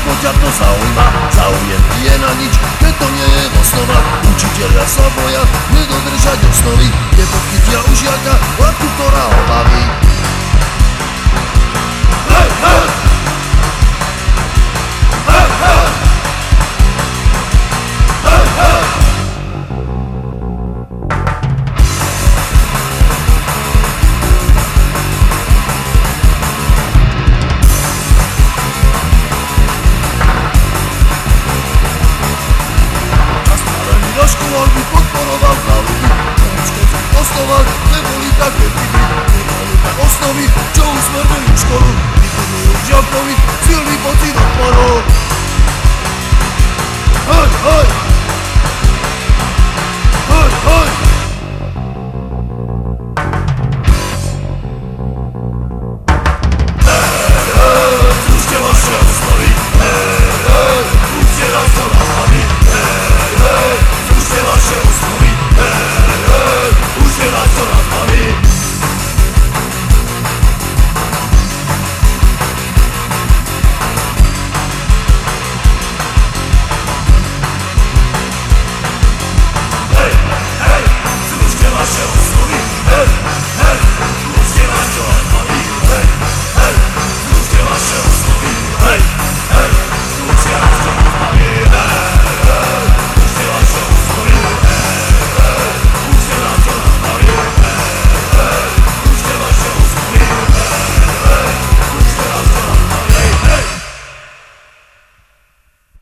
Mego dziad to zauj ma, zauję pije na nic. Ty to nie world.